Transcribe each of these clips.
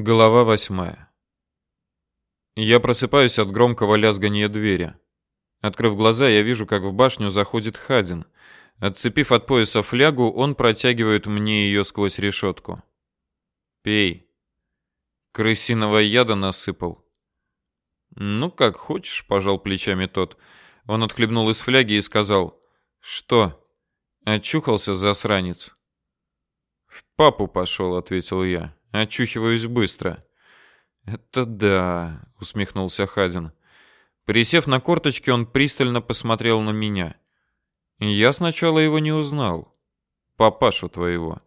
Глава восьмая. Я просыпаюсь от громкого лязгания двери. Открыв глаза, я вижу, как в башню заходит Хадин. Отцепив от пояса флягу, он протягивает мне ее сквозь решетку. «Пей». Крысиного яда насыпал. «Ну, как хочешь», — пожал плечами тот. Он отхлебнул из фляги и сказал. «Что? Очухался засранец?» «В папу пошел», — ответил я. Очухиваюсь быстро. Это да, усмехнулся Хадин. Присев на корточки, он пристально посмотрел на меня. Я сначала его не узнал. Папашу твоего.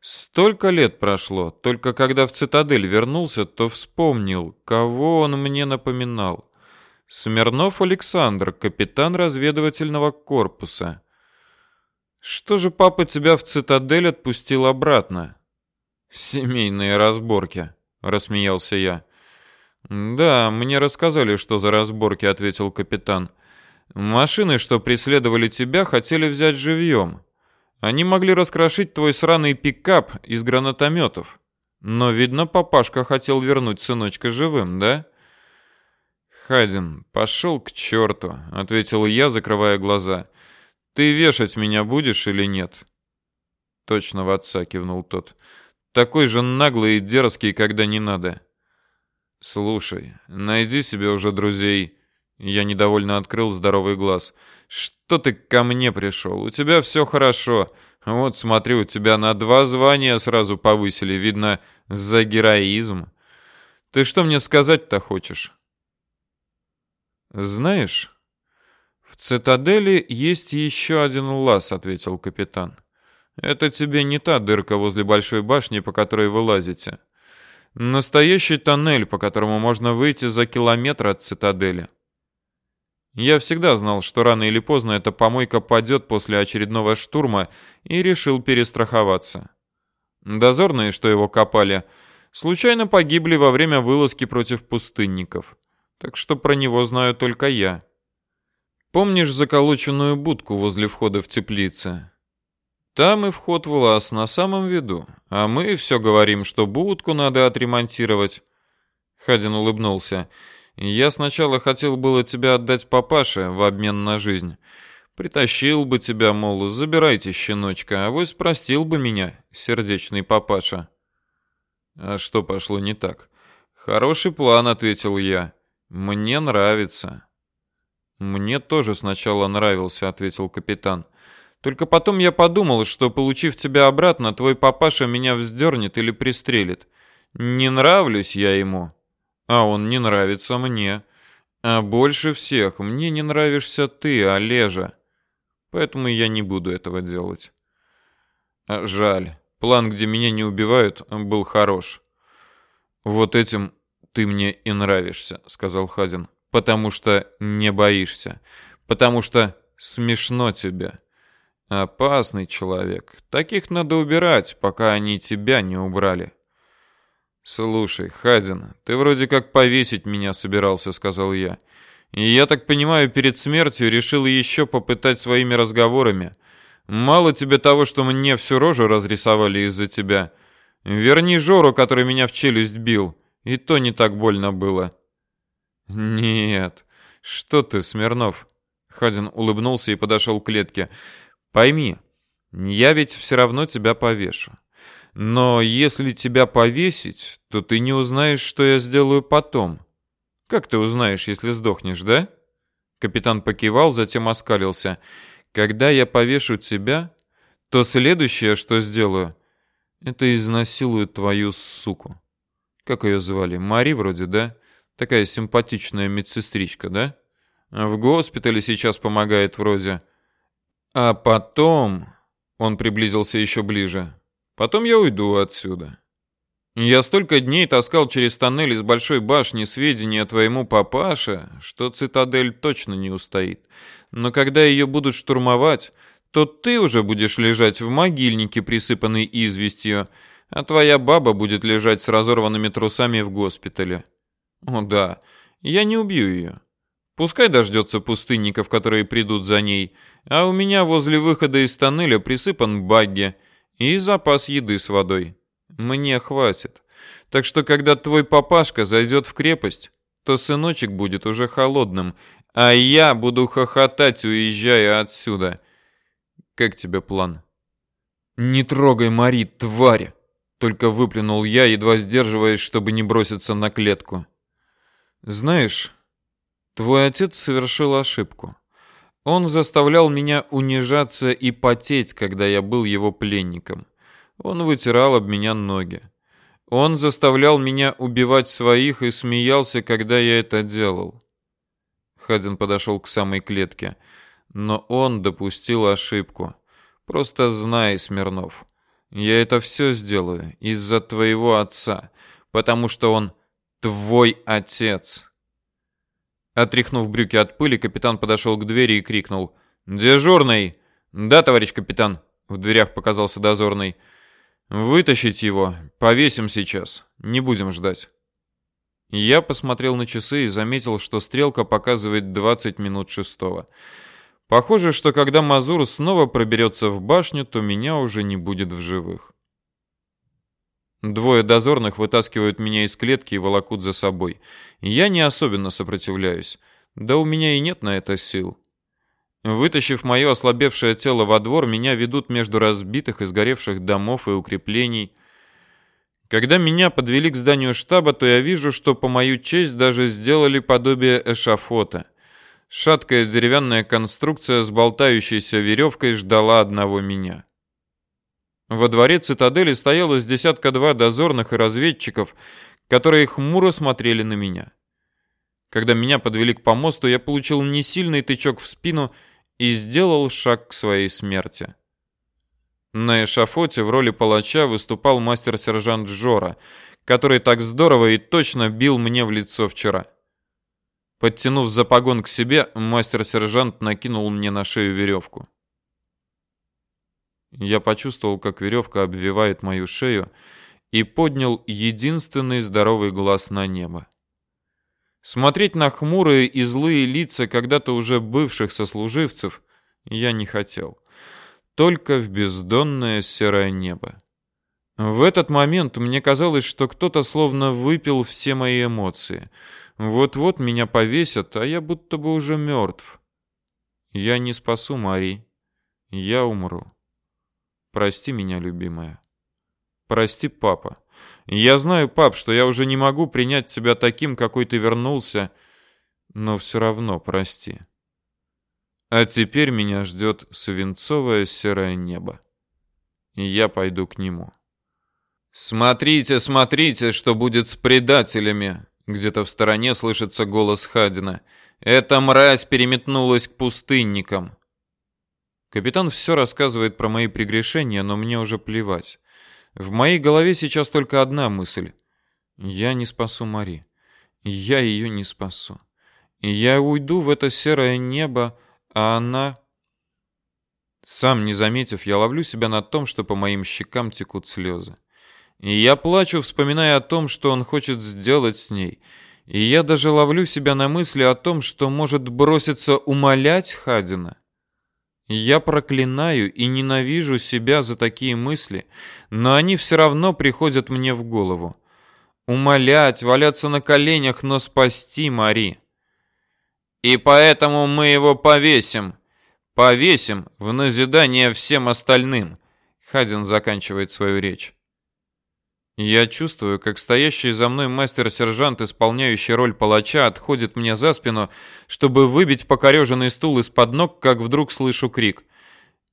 Столько лет прошло, только когда в цитадель вернулся, то вспомнил, кого он мне напоминал. Смирнов Александр, капитан разведывательного корпуса. Что же папа тебя в цитадель отпустил обратно? Семейные разборки, рассмеялся я. Да, мне рассказали, что за разборки, ответил капитан. Машины, что преследовали тебя, хотели взять живьем. Они могли раскрошить твой сраный пикап из гранатометов. Но, видно, папашка хотел вернуть сыночка живым, да? Хадин, пошел к черту, ответил я, закрывая глаза. Ты вешать меня будешь или нет? Точно в отца кивнул тот. Такой же наглый и дерзкий, когда не надо. Слушай, найди себе уже друзей. Я недовольно открыл здоровый глаз. Что ты ко мне пришел? У тебя все хорошо. Вот смотри, у тебя на два звания сразу повысили, видно, за героизм. Ты что мне сказать-то хочешь? Знаешь, в цитадели есть еще один лаз, ответил капитан. Это тебе не та дырка возле большой башни, по которой вы лазите. Настоящий тоннель, по которому можно выйти за километр от цитадели. Я всегда знал, что рано или поздно эта помойка падет после очередного штурма и решил перестраховаться. Дозорные, что его копали, случайно погибли во время вылазки против пустынников. Так что про него знаю только я. Помнишь заколоченную будку возле входа в теплицы? Там и вход в лаз на самом виду, а мы все говорим, что будку надо отремонтировать. Хадин улыбнулся. Я сначала хотел было тебя отдать папаше в обмен на жизнь. Притащил бы тебя, мол, забирайте щеночка, а вы спростил бы меня, сердечный папаша. А что пошло не так? Хороший план, ответил я. Мне нравится. Мне тоже сначала нравился, ответил капитан. Только потом я подумал, что, получив тебя обратно, твой папаша меня вздернет или пристрелит. Не нравлюсь я ему, а он не нравится мне. А больше всех мне не нравишься ты, Олежа. Поэтому я не буду этого делать. А жаль. План, где меня не убивают, был хорош. Вот этим ты мне и нравишься, сказал Хадин. Потому что не боишься. Потому что смешно тебе. Опасный человек. Таких надо убирать, пока они тебя не убрали. Слушай, Хадин, ты вроде как повесить меня собирался, сказал я. И я так понимаю, перед смертью решил еще попытать своими разговорами. Мало тебе того, что мне всю рожу разрисовали из-за тебя. Верни Жору, который меня в челюсть бил. И то не так больно было. Нет. Что ты, Смирнов? Хадин улыбнулся и подошел к клетке. Пойми, я ведь все равно тебя повешу. Но если тебя повесить, то ты не узнаешь, что я сделаю потом. Как ты узнаешь, если сдохнешь, да? Капитан покивал, затем оскалился. Когда я повешу тебя, то следующее, что сделаю, это изнасилую твою суку. Как ее звали? Мари вроде, да? Такая симпатичная медсестричка, да? В госпитале сейчас помогает вроде. А потом... Он приблизился еще ближе. Потом я уйду отсюда. Я столько дней таскал через тоннель из большой башни сведения твоему папаше, что цитадель точно не устоит. Но когда ее будут штурмовать, то ты уже будешь лежать в могильнике, присыпанный известью, а твоя баба будет лежать с разорванными трусами в госпитале. О да, я не убью ее. Пускай дождется пустынников, которые придут за ней, а у меня возле выхода из тоннеля присыпан багги и запас еды с водой. Мне хватит. Так что, когда твой папашка зайдет в крепость, то сыночек будет уже холодным, а я буду хохотать, уезжая отсюда. Как тебе план? Не трогай Мари, тварь! Только выплюнул я, едва сдерживаясь, чтобы не броситься на клетку. Знаешь, твой отец совершил ошибку. Он заставлял меня унижаться и потеть, когда я был его пленником. Он вытирал об меня ноги. Он заставлял меня убивать своих и смеялся, когда я это делал. Хадин подошел к самой клетке. Но он допустил ошибку. Просто знай, Смирнов, я это все сделаю из-за твоего отца, потому что он твой отец. Отряхнув брюки от пыли, капитан подошел к двери и крикнул: "Дежурный!" "Да, товарищ капитан", в дверях показался дозорный. Вытащить его, повесим сейчас. Не будем ждать. Я посмотрел на часы и заметил, что стрелка показывает 20 минут шестого. Похоже, что когда Мазур снова проберется в башню, то меня уже не будет в живых. Двое дозорных вытаскивают меня из клетки и волокут за собой. Я не особенно сопротивляюсь. Да у меня и нет на это сил. Вытащив мое ослабевшее тело во двор, меня ведут между разбитых и сгоревших домов и укреплений. Когда меня подвели к зданию штаба, то я вижу, что по мою честь даже сделали подобие эшафота. Шаткая деревянная конструкция с болтающейся веревкой ждала одного меня. Во дворе цитадели стояло с десятка-два дозорных и разведчиков, которые хмуро смотрели на меня. Когда меня подвели к помосту, я получил несильный тычок в спину и сделал шаг к своей смерти. На эшафоте в роли палача выступал мастер-сержант Жора, который так здорово и точно бил мне в лицо вчера. Подтянув за погон к себе, мастер-сержант накинул мне на шею веревку. Я почувствовал, как веревка обвивает мою шею, и поднял единственный здоровый глаз на небо. Смотреть на хмурые и злые лица когда-то уже бывших сослуживцев я не хотел. Только в бездонное серое небо. В этот момент мне казалось, что кто-то словно выпил все мои эмоции. Вот-вот меня повесят, а я будто бы уже мертв. Я не спасу Мари. Я умру. Прости меня, любимая. Прости, папа. Я знаю, пап, что я уже не могу принять тебя таким, какой ты вернулся, но все равно прости. А теперь меня ждет свинцовое серое небо. И я пойду к нему. Смотрите, смотрите, что будет с предателями. Где-то в стороне слышится голос Хадина. Эта мразь переметнулась к пустынникам. Капитан все рассказывает про мои прегрешения, но мне уже плевать. В моей голове сейчас только одна мысль. Я не спасу Мари. Я ее не спасу. Я уйду в это серое небо, а она... Сам не заметив, я ловлю себя на том, что по моим щекам текут слезы. И я плачу, вспоминая о том, что он хочет сделать с ней. И я даже ловлю себя на мысли о том, что может броситься умолять Хадина. Я проклинаю и ненавижу себя за такие мысли, но они все равно приходят мне в голову. Умолять, валяться на коленях, но спасти Мари. И поэтому мы его повесим. Повесим в назидание всем остальным. Хадин заканчивает свою речь. Я чувствую, как стоящий за мной мастер-сержант, исполняющий роль палача, отходит мне за спину, чтобы выбить покореженный стул из-под ног, как вдруг слышу крик.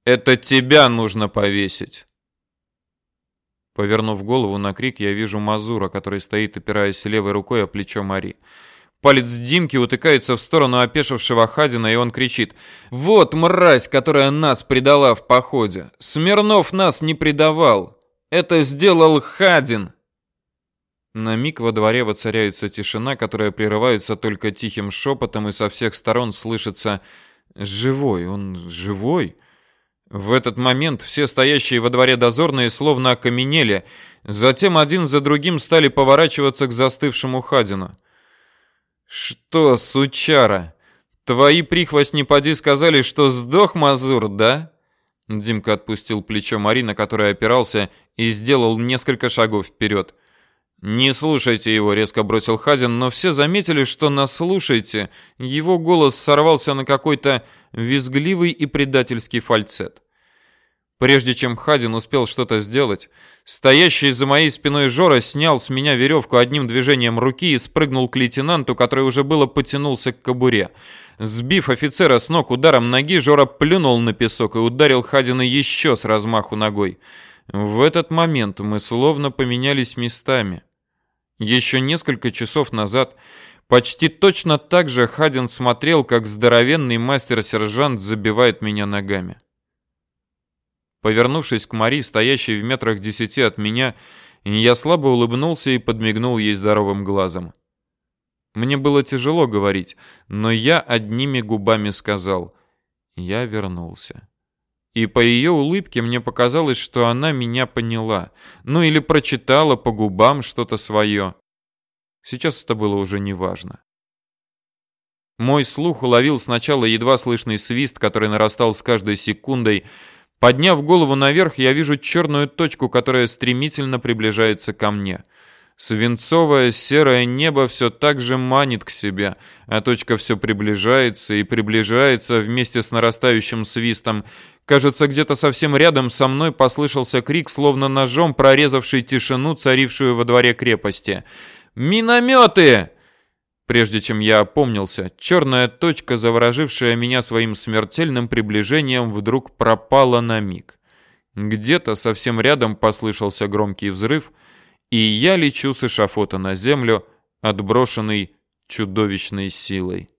«Это тебя нужно повесить!» Повернув голову на крик, я вижу Мазура, который стоит, опираясь левой рукой о плечо Мари. Палец Димки утыкается в сторону опешившего Хадина, и он кричит. «Вот мразь, которая нас предала в походе! Смирнов нас не предавал! Это сделал Хадин. На миг во дворе воцаряется тишина, которая прерывается только тихим шепотом, и со всех сторон слышится «Живой, он живой?» В этот момент все стоящие во дворе дозорные словно окаменели, затем один за другим стали поворачиваться к застывшему Хадину. «Что, сучара, твои прихвостни поди сказали, что сдох Мазур, да?» Димка отпустил плечо Марина, который опирался, и сделал несколько шагов вперед. «Не слушайте его», — резко бросил Хадин, но все заметили, что на «слушайте» его голос сорвался на какой-то визгливый и предательский фальцет. Прежде чем Хадин успел что-то сделать, стоящий за моей спиной Жора снял с меня веревку одним движением руки и спрыгнул к лейтенанту, который уже было потянулся к кобуре. Сбив офицера с ног ударом ноги, Жора плюнул на песок и ударил Хадина еще с размаху ногой. В этот момент мы словно поменялись местами. Еще несколько часов назад почти точно так же Хадин смотрел, как здоровенный мастер-сержант забивает меня ногами. Повернувшись к Мари, стоящей в метрах десяти от меня, я слабо улыбнулся и подмигнул ей здоровым глазом. Мне было тяжело говорить, но я одними губами сказал «Я вернулся». И по ее улыбке мне показалось, что она меня поняла. Ну или прочитала по губам что-то свое. Сейчас это было уже неважно. Мой слух уловил сначала едва слышный свист, который нарастал с каждой секундой. Подняв голову наверх, я вижу черную точку, которая стремительно приближается ко мне. Свинцовое серое небо все так же манит к себе, а точка все приближается и приближается вместе с нарастающим свистом. Кажется, где-то совсем рядом со мной послышался крик, словно ножом прорезавший тишину, царившую во дворе крепости. «Минометы!» Прежде чем я опомнился, черная точка, заворожившая меня своим смертельным приближением, вдруг пропала на миг. Где-то совсем рядом послышался громкий взрыв — и я лечу с эшафота на землю, отброшенный чудовищной силой.